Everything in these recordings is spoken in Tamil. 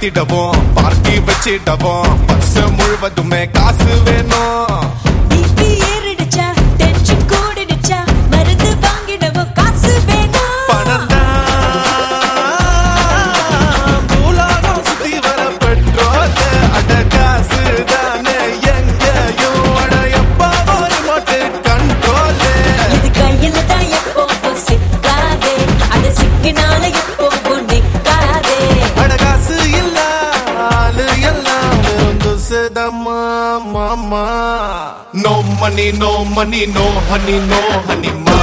ஃபிகர தேத்திடவும் பார்ட்டி வச்சிடவும் பஸ் முழுவதுமே காசு வேணும். BP ஏறிடுச்சா, mama. No money, no money, no honey, no honey, ma.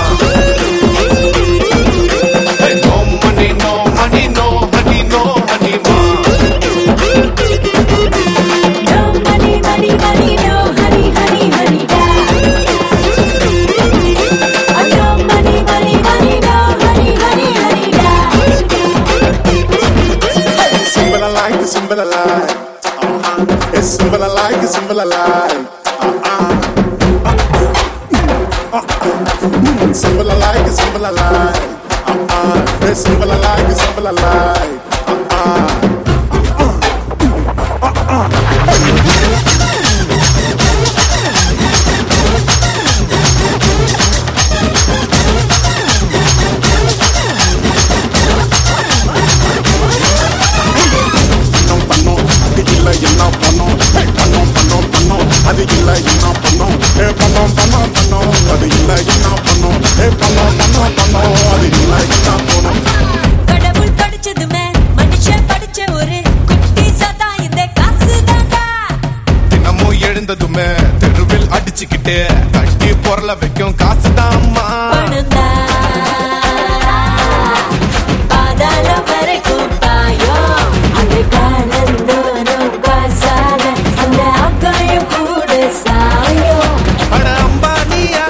Hey, no money, simple I simple I. It's something I like, it's something I like. Uh-uh. Uh-uh. Something I like, it's something I like. Uh-uh. There's something I like, it's something I like. Uh-uh. Uh-uh. Uh-uh.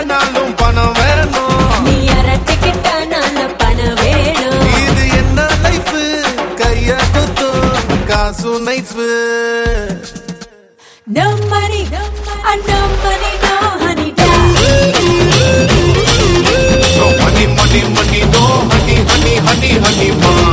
நல்ல பணம் வேணும். இது என்ன லைஃப் கைய குத்தும் காசு நைஃப் నమ్మని అన్నమ్మని నా హరి మణి మణి మణి నో హని హని హని హని మా